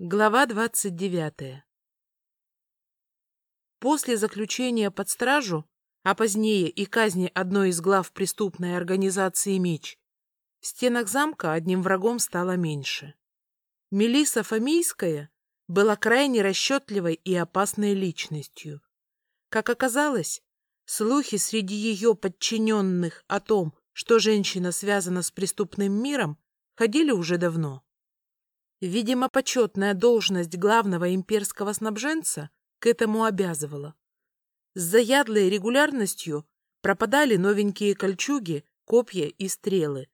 Глава 29. После заключения под стражу, а позднее и казни одной из глав преступной организации «Меч», в стенах замка одним врагом стало меньше. Мелиса Фомийская была крайне расчетливой и опасной личностью. Как оказалось, слухи среди ее подчиненных о том, что женщина связана с преступным миром, ходили уже давно. Видимо, почетная должность главного имперского снабженца к этому обязывала. С заядлой регулярностью пропадали новенькие кольчуги, копья и стрелы.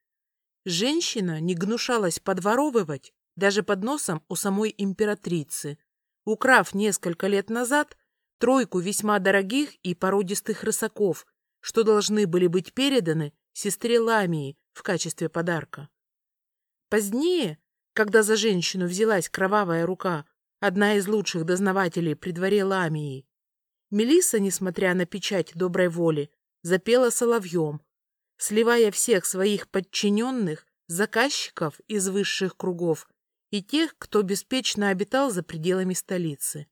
Женщина не гнушалась подворовывать даже под носом у самой императрицы, украв несколько лет назад тройку весьма дорогих и породистых рысаков, что должны были быть переданы сестре Ламии в качестве подарка. Позднее когда за женщину взялась кровавая рука, одна из лучших дознавателей при дворе Ламии. Мелисса, несмотря на печать доброй воли, запела соловьем, сливая всех своих подчиненных, заказчиков из высших кругов и тех, кто беспечно обитал за пределами столицы.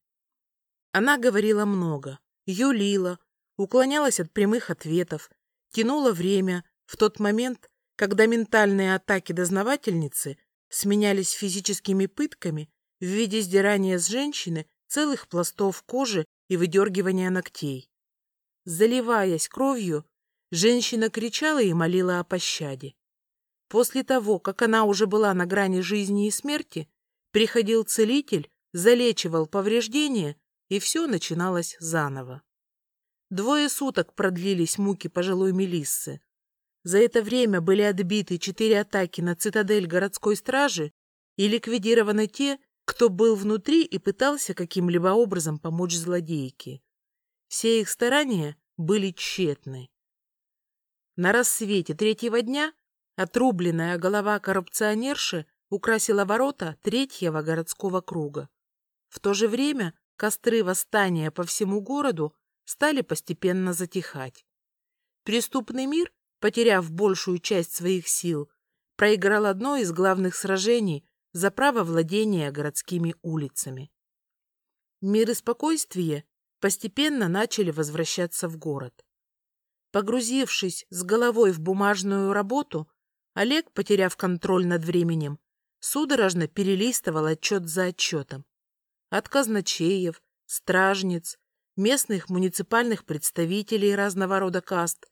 Она говорила много, юлила, уклонялась от прямых ответов, тянула время в тот момент, когда ментальные атаки дознавательницы сменялись физическими пытками в виде сдирания с женщины целых пластов кожи и выдергивания ногтей. Заливаясь кровью, женщина кричала и молила о пощаде. После того, как она уже была на грани жизни и смерти, приходил целитель, залечивал повреждения, и все начиналось заново. Двое суток продлились муки пожилой Мелиссы. За это время были отбиты четыре атаки на цитадель городской стражи и ликвидированы те, кто был внутри и пытался каким-либо образом помочь злодейке. Все их старания были тщетны. На рассвете третьего дня отрубленная голова коррупционерши украсила ворота третьего городского круга. В то же время костры восстания по всему городу стали постепенно затихать. Преступный мир потеряв большую часть своих сил, проиграл одно из главных сражений за право владения городскими улицами. Мир и спокойствие постепенно начали возвращаться в город. Погрузившись с головой в бумажную работу, Олег, потеряв контроль над временем, судорожно перелистывал отчет за отчетом. От казначеев, стражниц, местных муниципальных представителей разного рода каст,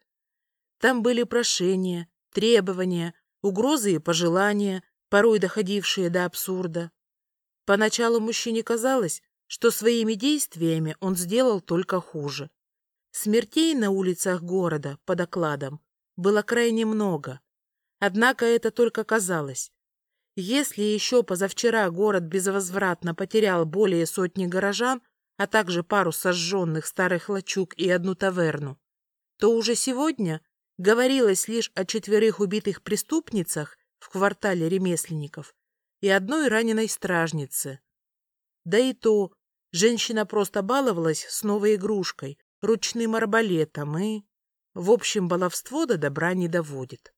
там были прошения, требования, угрозы и пожелания, порой доходившие до абсурда. Поначалу мужчине казалось, что своими действиями он сделал только хуже. Смертей на улицах города, по докладам, было крайне много. Однако это только казалось. Если еще позавчера город безвозвратно потерял более сотни горожан, а также пару сожженных старых лачуг и одну таверну, то уже сегодня Говорилось лишь о четверых убитых преступницах в квартале ремесленников и одной раненой стражнице. Да и то, женщина просто баловалась с новой игрушкой, ручным арбалетом и... В общем, баловство до добра не доводит.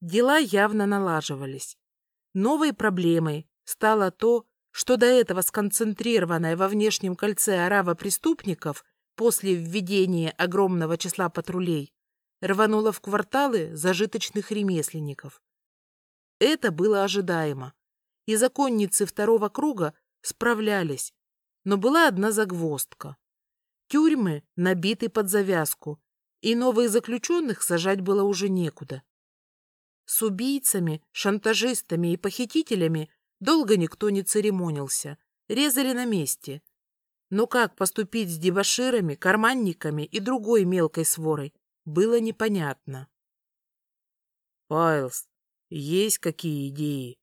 Дела явно налаживались. Новой проблемой стало то, что до этого сконцентрированная во внешнем кольце орава преступников после введения огромного числа патрулей рванула в кварталы зажиточных ремесленников. Это было ожидаемо, и законницы второго круга справлялись, но была одна загвоздка. Тюрьмы набиты под завязку, и новых заключенных сажать было уже некуда. С убийцами, шантажистами и похитителями долго никто не церемонился, резали на месте. Но как поступить с дебоширами, карманниками и другой мелкой сворой, было непонятно. «Пайлз, есть какие идеи?»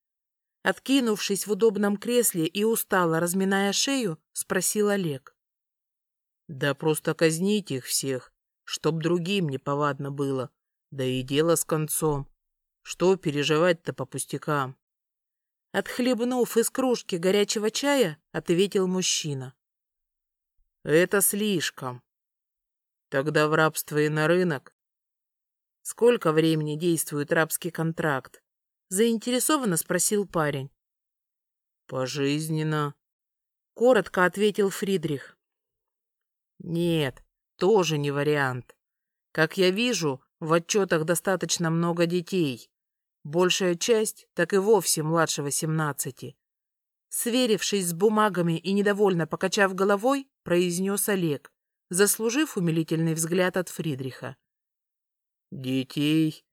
Откинувшись в удобном кресле и устало разминая шею, спросил Олег. «Да просто казнить их всех, чтоб другим не повадно было, да и дело с концом. Что переживать-то по пустякам?» Отхлебнув из кружки горячего чая, ответил мужчина. «Это слишком. Тогда в рабство и на рынок. Сколько времени действует рабский контракт? Заинтересованно спросил парень. Пожизненно. Коротко ответил Фридрих. Нет, тоже не вариант. Как я вижу, в отчетах достаточно много детей. Большая часть так и вовсе младше восемнадцати. Сверившись с бумагами и недовольно покачав головой, произнес Олег, заслужив умилительный взгляд от Фридриха. «Детей?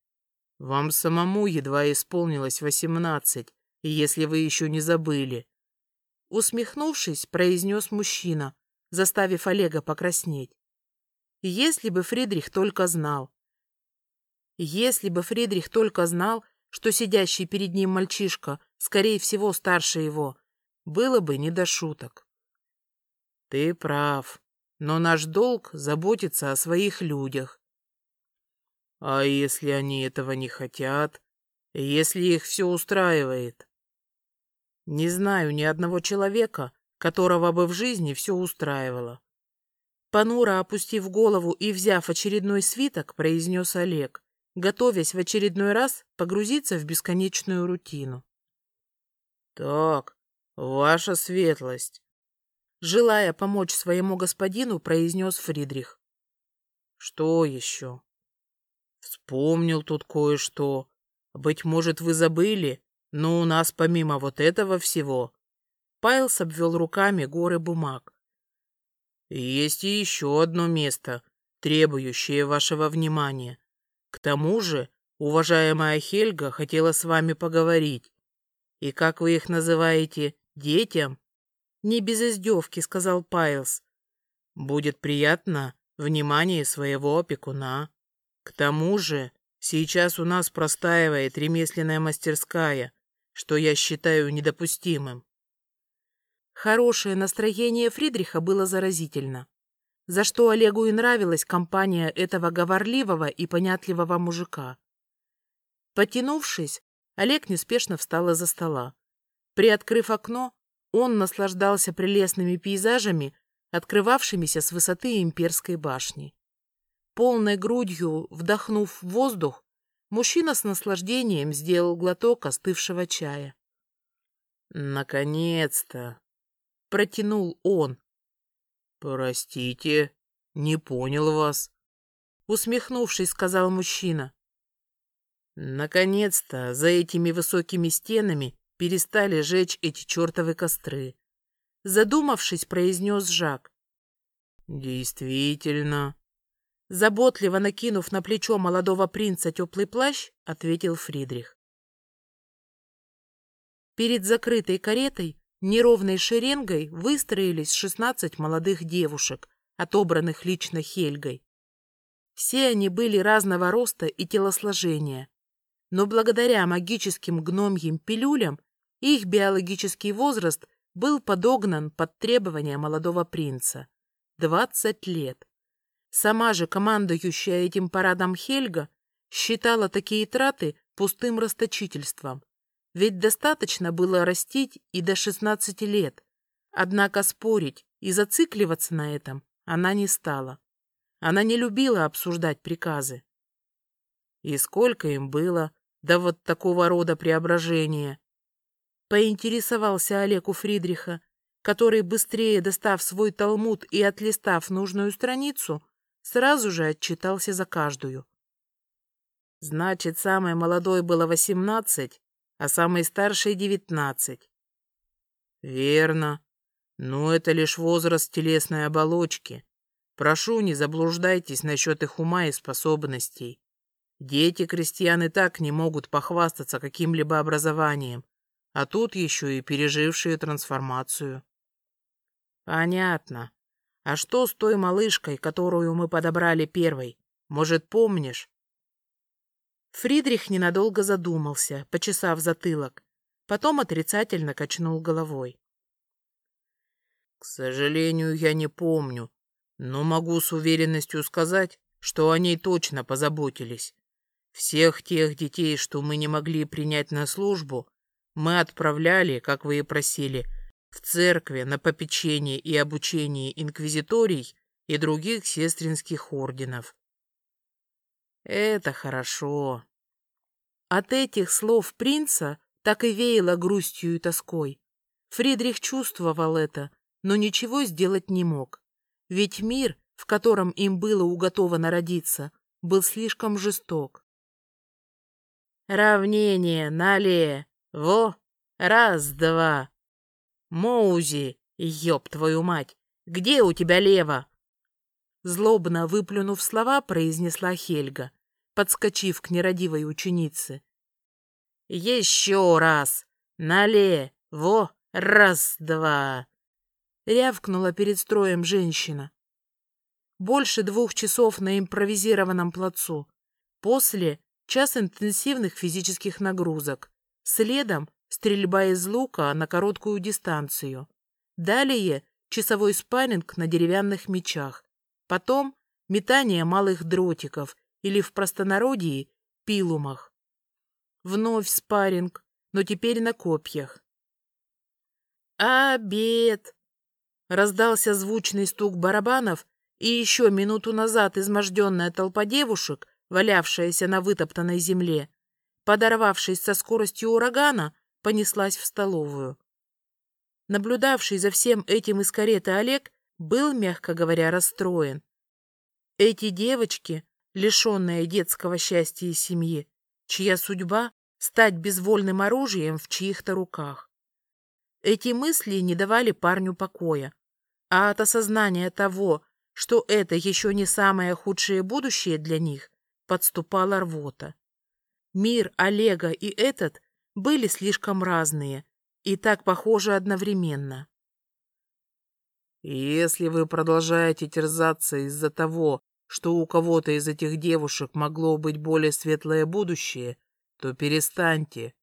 Вам самому едва исполнилось восемнадцать, если вы еще не забыли». Усмехнувшись, произнес мужчина, заставив Олега покраснеть. Если бы Фридрих только знал. Если бы Фридрих только знал, что сидящий перед ним мальчишка, скорее всего, старше его, было бы не до шуток. Ты прав, но наш долг заботиться о своих людях. А если они этого не хотят? Если их все устраивает? Не знаю ни одного человека, которого бы в жизни все устраивало. Понуро опустив голову и взяв очередной свиток, произнес Олег, готовясь в очередной раз погрузиться в бесконечную рутину. «Так, ваша светлость!» Желая помочь своему господину, произнес Фридрих. «Что еще?» «Вспомнил тут кое-что. Быть может, вы забыли, но у нас помимо вот этого всего...» Пайлс обвел руками горы бумаг. Есть и еще одно место, требующее вашего внимания. К тому же, уважаемая Хельга хотела с вами поговорить. И как вы их называете, детям? Не без издевки, сказал Пайлс. Будет приятно внимание своего опекуна. К тому же, сейчас у нас простаивает ремесленная мастерская, что я считаю недопустимым. Хорошее настроение Фридриха было заразительно, за что Олегу и нравилась компания этого говорливого и понятливого мужика. Потянувшись, Олег неспешно встал из-за стола. Приоткрыв окно, он наслаждался прелестными пейзажами, открывавшимися с высоты имперской башни. Полной грудью вдохнув воздух, мужчина с наслаждением сделал глоток остывшего чая. «Наконец-то!» — протянул он. «Простите, не понял вас», — усмехнувшись, сказал мужчина. Наконец-то за этими высокими стенами перестали жечь эти чертовы костры. Задумавшись, произнес Жак. «Действительно». Заботливо накинув на плечо молодого принца теплый плащ, ответил Фридрих. Перед закрытой каретой Неровной шеренгой выстроились шестнадцать молодых девушек, отобранных лично Хельгой. Все они были разного роста и телосложения, но благодаря магическим гномьим пилюлям их биологический возраст был подогнан под требования молодого принца — двадцать лет. Сама же командующая этим парадом Хельга считала такие траты пустым расточительством ведь достаточно было растить и до 16 лет. Однако спорить и зацикливаться на этом она не стала. Она не любила обсуждать приказы. И сколько им было до вот такого рода преображения? Поинтересовался Олег у Фридриха, который, быстрее достав свой талмуд и отлистав нужную страницу, сразу же отчитался за каждую. Значит, самой молодой было восемнадцать, а самый старший — девятнадцать. Верно. Но это лишь возраст телесной оболочки. Прошу, не заблуждайтесь насчет их ума и способностей. Дети крестьян и так не могут похвастаться каким-либо образованием, а тут еще и пережившие трансформацию. Понятно. А что с той малышкой, которую мы подобрали первой? Может, помнишь? Фридрих ненадолго задумался, почесав затылок. Потом отрицательно качнул головой. К сожалению, я не помню, но могу с уверенностью сказать, что о ней точно позаботились. Всех тех детей, что мы не могли принять на службу, мы отправляли, как вы и просили, в церкви на попечение и обучение инквизиторий и других сестринских орденов. Это хорошо. От этих слов принца так и веяло грустью и тоской. Фридрих чувствовал это, но ничего сделать не мог. Ведь мир, в котором им было уготовано родиться, был слишком жесток. «Равнение нале! Во! Раз-два! Моузи, ёб твою мать! Где у тебя лево?» Злобно выплюнув слова, произнесла Хельга, подскочив к нерадивой ученице. «Еще раз! Нале! Во! Раз-два!» Рявкнула перед строем женщина. Больше двух часов на импровизированном плацу. После — час интенсивных физических нагрузок. Следом — стрельба из лука на короткую дистанцию. Далее — часовой спарринг на деревянных мечах. Потом — метание малых дротиков или в простонародье — пилумах. Вновь спарринг, но теперь на копьях. «Обед!» Раздался звучный стук барабанов, и еще минуту назад изможденная толпа девушек, валявшаяся на вытоптанной земле, подорвавшись со скоростью урагана, понеслась в столовую. Наблюдавший за всем этим из кареты Олег был, мягко говоря, расстроен. Эти девочки, лишенные детского счастья и семьи, чья судьба — стать безвольным оружием в чьих-то руках. Эти мысли не давали парню покоя, а от осознания того, что это еще не самое худшее будущее для них, подступала рвота. Мир Олега и этот были слишком разные и так похожи одновременно. «Если вы продолжаете терзаться из-за того, что у кого-то из этих девушек могло быть более светлое будущее, то перестаньте».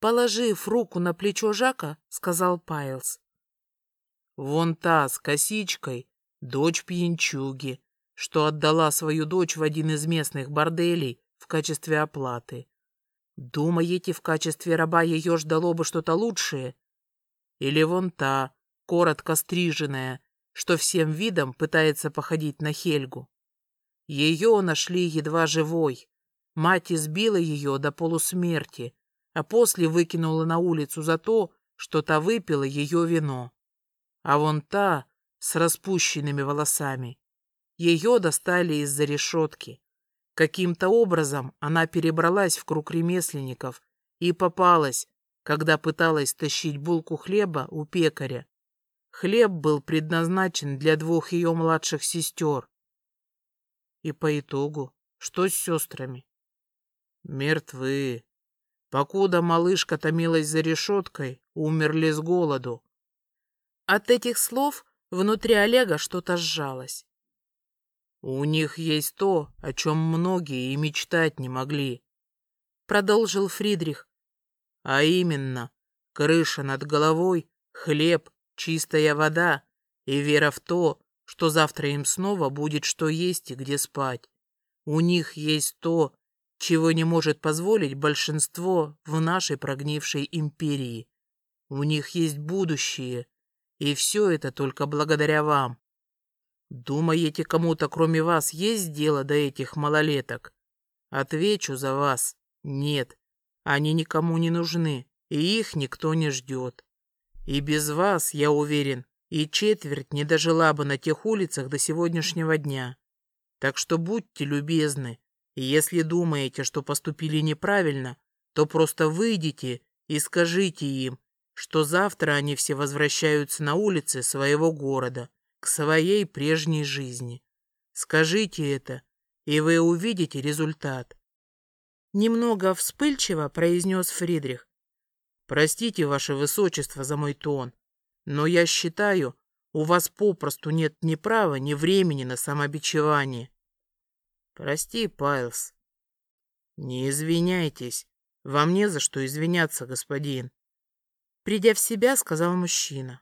Положив руку на плечо Жака, сказал Пайлз. «Вон та с косичкой дочь пьянчуги, что отдала свою дочь в один из местных борделей в качестве оплаты. Думаете, в качестве раба ее ждало бы что-то лучшее? Или вон та, коротко стриженная, что всем видом пытается походить на Хельгу? Ее нашли едва живой. Мать избила ее до полусмерти, а после выкинула на улицу за то, что та выпила ее вино. А вон та, с распущенными волосами. Ее достали из-за решетки. Каким-то образом она перебралась в круг ремесленников и попалась, когда пыталась тащить булку хлеба у пекаря. Хлеб был предназначен для двух ее младших сестер. И по итогу, что с сестрами? Мертвы. Покуда малышка томилась за решеткой, умерли с голоду. От этих слов Внутри Олега что-то сжалось. «У них есть то, о чем многие и мечтать не могли», — продолжил Фридрих. «А именно, крыша над головой, хлеб, чистая вода и вера в то, что завтра им снова будет что есть и где спать. У них есть то, чего не может позволить большинство в нашей прогнившей империи. У них есть будущее, и все это только благодаря вам. Думаете, кому-то кроме вас есть дело до этих малолеток? Отвечу за вас. Нет, они никому не нужны, и их никто не ждет. И без вас, я уверен, и четверть не дожила бы на тех улицах до сегодняшнего дня. Так что будьте любезны, и если думаете, что поступили неправильно, то просто выйдите и скажите им, что завтра они все возвращаются на улицы своего города, к своей прежней жизни. Скажите это, и вы увидите результат. Немного вспыльчиво произнес Фридрих. Простите, ваше высочество, за мой тон, но я считаю, у вас попросту нет ни права, ни времени на самобичевание. Прости, Пайлс. Не извиняйтесь. Вам не за что извиняться, господин. Придя в себя, сказал мужчина.